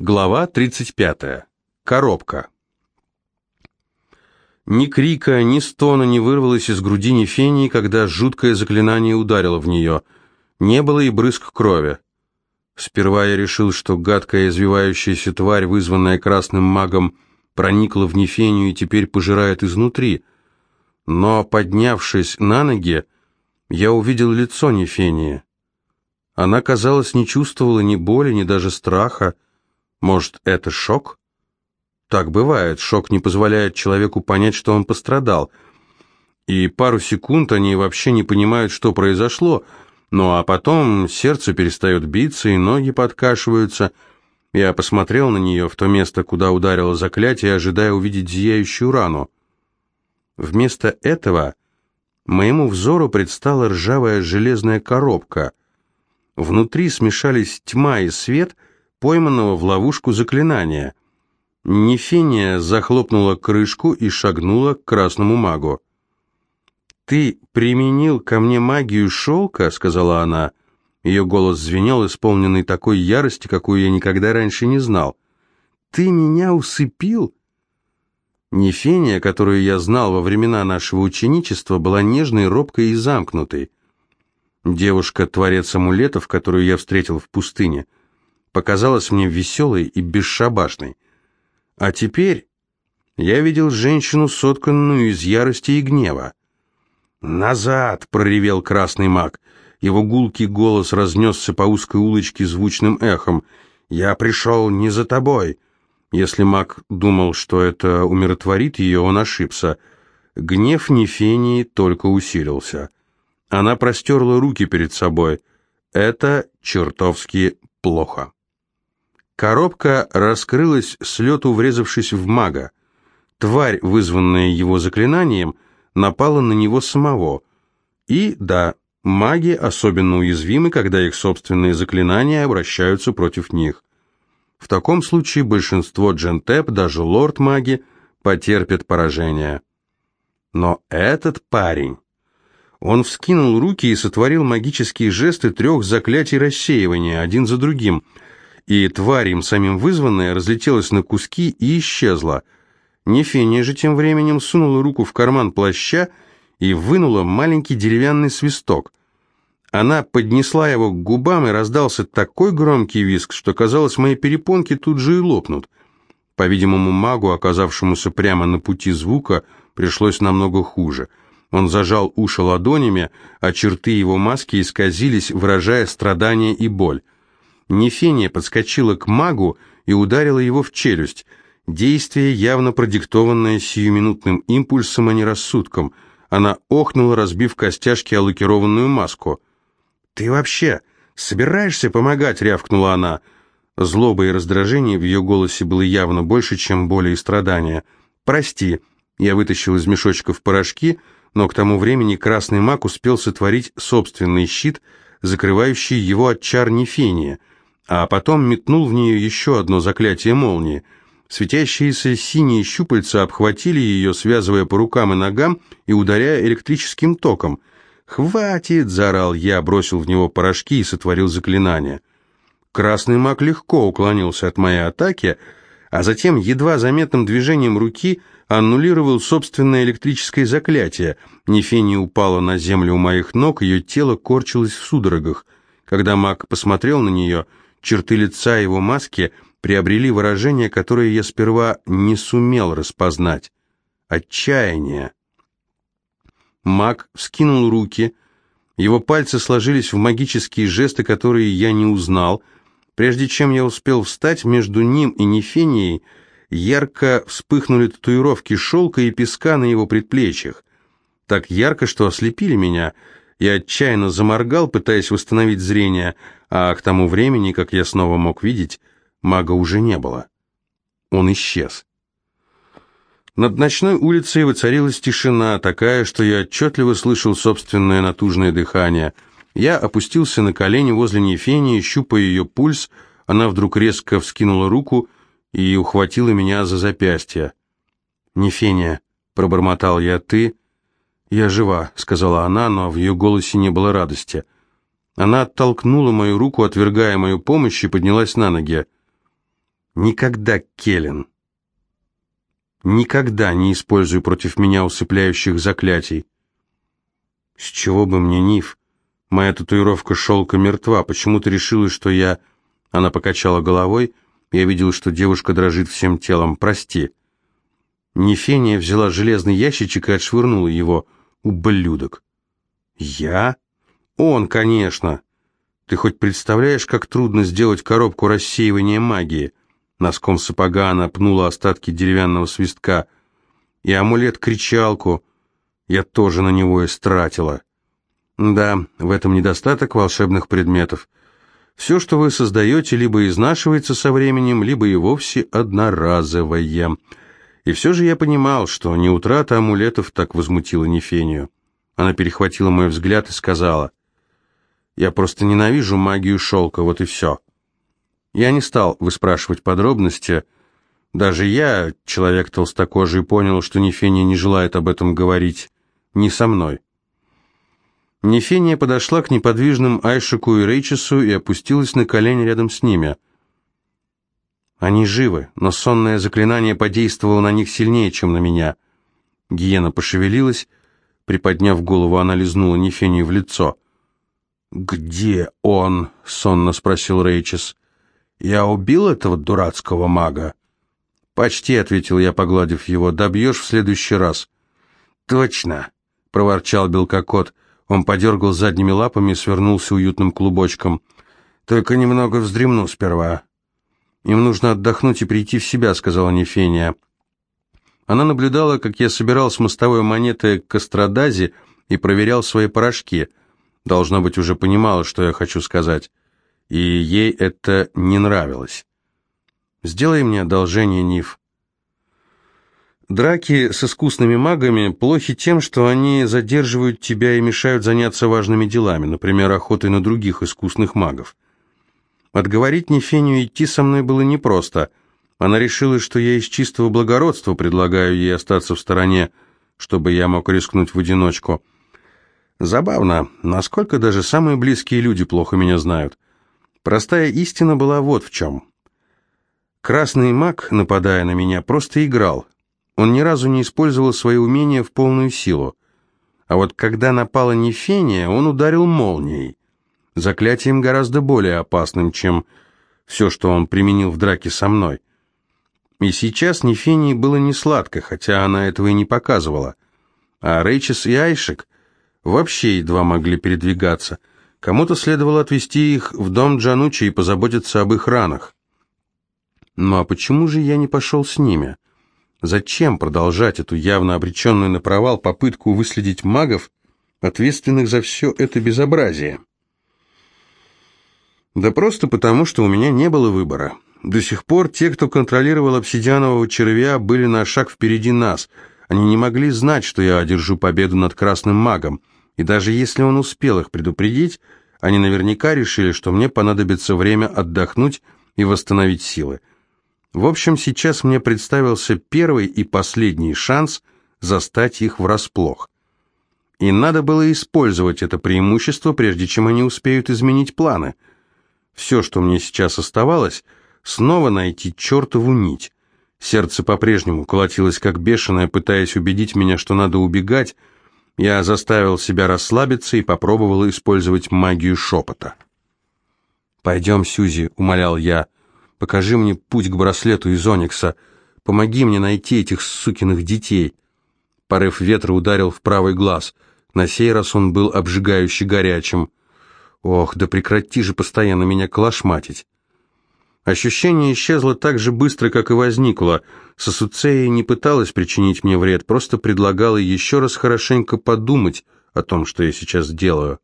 Глава 35. Коробка. Ни крика, ни стона не вырвалось из груди Нефении, когда жуткое заклинание ударило в нее. Не было и брызг крови. Сперва я решил, что гадкая извивающаяся тварь, вызванная красным магом, проникла в Нефению и теперь пожирает изнутри. Но, поднявшись на ноги, я увидел лицо Нефении. Она, казалось, не чувствовала ни боли, ни даже страха, может, это шок? Так бывает, шок не позволяет человеку понять, что он пострадал. И пару секунд они вообще не понимают, что произошло, ну а потом сердце перестает биться и ноги подкашиваются. Я посмотрел на нее в то место, куда ударило заклятие, ожидая увидеть зияющую рану. Вместо этого моему взору предстала ржавая железная коробка. Внутри смешались тьма и свет — пойманного в ловушку заклинания. Нефения захлопнула крышку и шагнула к красному магу. «Ты применил ко мне магию шелка?» — сказала она. Ее голос звенел, исполненный такой ярости, какую я никогда раньше не знал. «Ты меня усыпил?» Нефения, которую я знал во времена нашего ученичества, была нежной, робкой и замкнутой. Девушка-творец амулетов, которую я встретил в пустыне — показалась мне веселой и бесшабашной. А теперь я видел женщину, сотканную из ярости и гнева. «Назад!» — проревел красный маг. Его гулкий голос разнесся по узкой улочке звучным эхом. «Я пришел не за тобой!» Если маг думал, что это умиротворит ее, он ошибся. Гнев Нефении только усилился. Она простерла руки перед собой. Это чертовски плохо. Коробка раскрылась с лету, врезавшись в мага. Тварь, вызванная его заклинанием, напала на него самого. И, да, маги особенно уязвимы, когда их собственные заклинания обращаются против них. В таком случае большинство джентеп, даже лорд-маги, потерпят поражение. Но этот парень... Он вскинул руки и сотворил магические жесты трех заклятий рассеивания, один за другим — и тварь им самим вызванная разлетелась на куски и исчезла. Нефения же тем временем сунула руку в карман плаща и вынула маленький деревянный свисток. Она поднесла его к губам, и раздался такой громкий визг, что, казалось, мои перепонки тут же и лопнут. По-видимому, магу, оказавшемуся прямо на пути звука, пришлось намного хуже. Он зажал уши ладонями, а черты его маски исказились, выражая страдания и боль. Нефения подскочила к магу и ударила его в челюсть. Действие, явно продиктованное сиюминутным импульсом, а не рассудком. Она охнула, разбив костяшки о лакированную маску. «Ты вообще собираешься помогать?» — рявкнула она. Злоба и раздражение в ее голосе было явно больше, чем боли и страдания. «Прости». Я вытащил из мешочков порошки, но к тому времени красный маг успел сотворить собственный щит, закрывающий его от чар Нефения — а потом метнул в нее еще одно заклятие молнии. Светящиеся синие щупальца обхватили ее, связывая по рукам и ногам и ударяя электрическим током. «Хватит!» — заорал я, бросил в него порошки и сотворил заклинание. Красный маг легко уклонился от моей атаки, а затем едва заметным движением руки аннулировал собственное электрическое заклятие. Нефения упала на землю у моих ног, ее тело корчилось в судорогах. Когда маг посмотрел на нее — Черты лица его маски приобрели выражение, которое я сперва не сумел распознать. Отчаяние. Маг вскинул руки, его пальцы сложились в магические жесты, которые я не узнал. Прежде чем я успел встать, между ним и Нефенией ярко вспыхнули татуировки шелка и песка на его предплечьях. Так ярко, что ослепили меня — я отчаянно заморгал, пытаясь восстановить зрение, а к тому времени, как я снова мог видеть, мага уже не было. Он исчез. Над ночной улицей воцарилась тишина, такая, что я отчетливо слышал собственное натужное дыхание. Я опустился на колени возле Нефении, щупая ее пульс, она вдруг резко вскинула руку и ухватила меня за запястье. «Нефения», — пробормотал я, — «ты...» «Я жива», — сказала она, но в ее голосе не было радости. Она оттолкнула мою руку, отвергая мою помощь, и поднялась на ноги. Никогда, Келлен, никогда не используй против меня усыпляющих заклятий. С чего бы мне, Ниф? Моя татуировка шелка мертва. Почему ты решила, что я... Она покачала головой. Я видел, что девушка дрожит всем телом. Прости. Нефения взяла железный ящичек и отшвырнула его. Ублюдок. Я? Он, конечно. Ты хоть представляешь, как трудно сделать коробку рассеивания магии? Носком сапога она пнула остатки деревянного свистка. И амулет-кричалку я тоже на него истратила. Да, в этом недостаток волшебных предметов. Все, что вы создаете, либо изнашивается со временем, либо и вовсе одноразовое. И все же я понимал, что не утрата амулетов так возмутила Нефению. Она перехватила мой взгляд и сказала, «Я просто ненавижу магию шелка, вот и все». Я не стал выспрашивать подробности. Даже я, человек толстокожий, понял, что Нефения не желает об этом говорить. Не со мной. Нефения подошла к неподвижным Айшику и Рейчесу и опустилась на колени рядом с ними. Они живы, но сонное заклинание подействовало на них сильнее, чем на меня. Гиена пошевелилась, приподняв голову, она лизнула Нефению в лицо. «Где он?» — сонно спросил Рейчес. «Я убил этого дурацкого мага?» «Почти», — ответил я, погладив его. «Добьешь в следующий раз». «Точно», — проворчал белкокот. Он подергал задними лапами и свернулся уютным клубочком. «Только немного вздремну сперва». «Им нужно отдохнуть и прийти в себя», — сказала Нефения. Она наблюдала, как я собирал с мостовой монеты к Астрадазе и проверял свои порошки. Должно быть, уже понимала, что я хочу сказать и ей это не нравилось. «Сделай мне одолжение, Ниф». Драки с искусными магами плохи тем, что они задерживают тебя и мешают заняться важными делами, например, охотой на других искусных магов. Отговорить Нефению идти со мной было непросто. Она решила, что я из чистого благородства предлагаю ей остаться в стороне, чтобы я мог рискнуть в одиночку. Забавно, насколько даже самые близкие люди плохо меня знают. Простая истина была вот в чем. Красный маг, нападая на меня, просто играл. Он ни разу не использовал свои умения в полную силу. А вот когда напала Нефения, он ударил молнией. Заклятием гораздо более опасным, чем все, что он применил в драке со мной. И сейчас Нефении было не сладко, хотя она этого и не показывала. А Рейчес и Айшек вообще едва могли передвигаться – Кому-то следовало отвезти их в дом Джанучи и позаботиться об их ранах. Ну а почему же я не пошел с ними? Зачем продолжать эту явно обреченную на провал попытку выследить магов, ответственных за все это безобразие? Да просто потому, что у меня не было выбора. До сих пор те, кто контролировал обсидианового червя, были на шаг впереди нас. Они не могли знать, что я одержу победу над красным магом. И даже если он успел их предупредить, они наверняка решили, что мне понадобится время отдохнуть и восстановить силы. В общем, сейчас мне представился первый и последний шанс застать их врасплох. И надо было использовать это преимущество, прежде чем они успеют изменить планы. Все, что мне сейчас оставалось, снова найти чертову нить. Сердце по-прежнему колотилось как бешеное, пытаясь убедить меня, что надо убегать, я заставил себя расслабиться и попробовал использовать магию шепота. «Пойдем, Сюзи», — умолял я, — «покажи мне путь к браслету из Оникса, помоги мне найти этих сукиных детей». Порыв ветра ударил в правый глаз. На сей раз он был обжигающе горячим. «Ох, да прекрати же постоянно меня клашматить!» Ощущение исчезло так же быстро, как и возникло. Сосуцея не пыталась причинить мне вред, просто предлагала еще раз хорошенько подумать о том, что я сейчас делаю.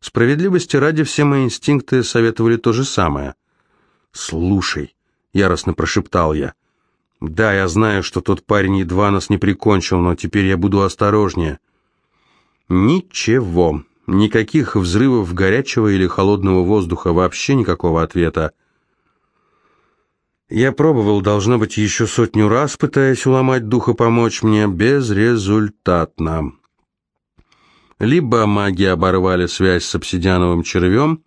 Справедливости ради все мои инстинкты советовали то же самое. «Слушай», — яростно прошептал я, — «да, я знаю, что тот парень едва нас не прикончил, но теперь я буду осторожнее». «Ничего, никаких взрывов горячего или холодного воздуха, вообще никакого ответа». Я пробовал, должно быть, еще сотню раз, пытаясь уломать духа помочь мне, безрезультатно. Либо маги оборвали связь с обсидиановым червем,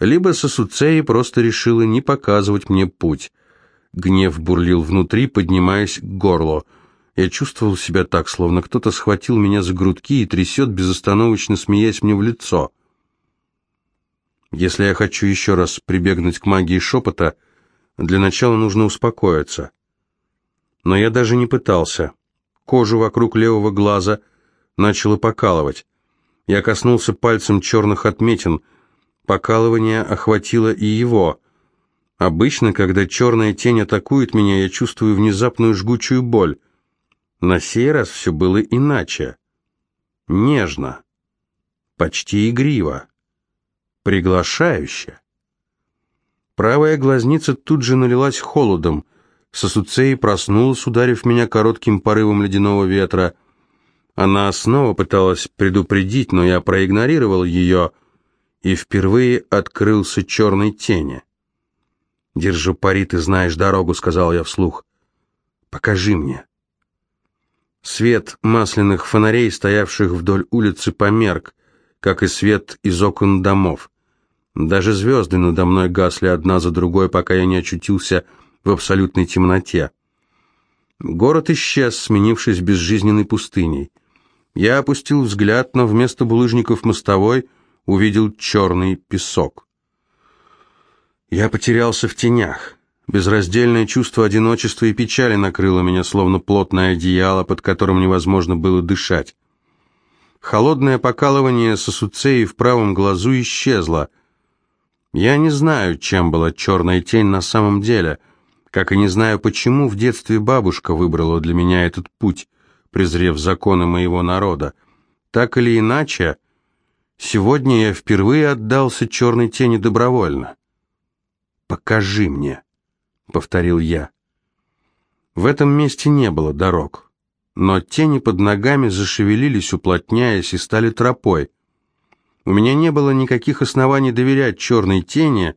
либо Сосуцеи просто решила не показывать мне путь. Гнев бурлил внутри, поднимаясь к горлу. Я чувствовал себя так, словно кто-то схватил меня за грудки и трясет, безостановочно смеясь мне в лицо. Если я хочу еще раз прибегнуть к магии шепота, для начала нужно успокоиться. Но я даже не пытался. Кожу вокруг левого глаза начало покалывать. Я коснулся пальцем черных отметин. Покалывание охватило и его. Обычно, когда черная тень атакует меня, я чувствую внезапную жгучую боль. На сей раз все было иначе. Нежно. Почти игриво. Приглашающе. Правая глазница тут же налилась холодом. Сосуцей проснулась, ударив меня коротким порывом ледяного ветра. Она снова пыталась предупредить, но я проигнорировал ее и впервые открылся черной тени. «Держу пари, ты знаешь дорогу», — сказал я вслух. «Покажи мне». Свет масляных фонарей, стоявших вдоль улицы, померк, как и свет из окон домов. Даже звезды надо мной гасли одна за другой, пока я не очутился в абсолютной темноте. Город исчез, сменившись безжизненной пустыней. Я опустил взгляд, но вместо булыжников мостовой увидел черный песок. Я потерялся в тенях. Безраздельное чувство одиночества и печали накрыло меня, словно плотное одеяло, под которым невозможно было дышать. Холодное покалывание сосуцеи в правом глазу исчезло. Я не знаю, чем была черная тень на самом деле, как и не знаю, почему в детстве бабушка выбрала для меня этот путь презрев законы моего народа. Так или иначе, сегодня я впервые отдался черной тени добровольно. «Покажи мне», — повторил я. В этом месте не было дорог, но тени под ногами зашевелились, уплотняясь, и стали тропой. У меня не было никаких оснований доверять черной тени,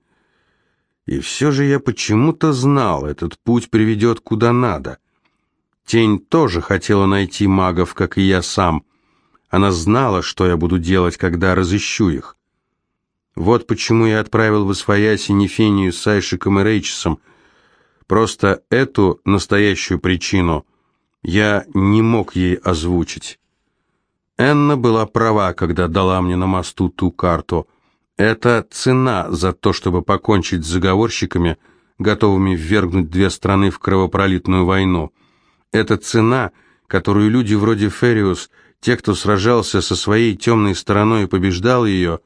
и все же я почему-то знал, этот путь приведет куда надо. Тень тоже хотела найти магов, как и я сам. Она знала, что я буду делать, когда разыщу их. Вот почему я отправил в Освояси Нефению с Айшиком и Рейчесом. Просто эту настоящую причину я не мог ей озвучить. Энна была права, когда дала мне на мосту ту карту. Это цена за то, чтобы покончить с заговорщиками, готовыми ввергнуть две страны в кровопролитную войну. Это цена, которую люди вроде Фериус, те, кто сражался со своей темной стороной и побеждал ее,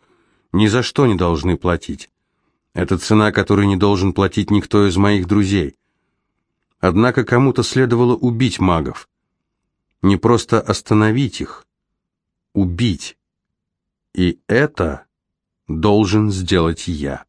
ни за что не должны платить. Это цена, которую не должен платить никто из моих друзей. Однако кому-то следовало убить магов. Не просто остановить их, убить. И это должен сделать я.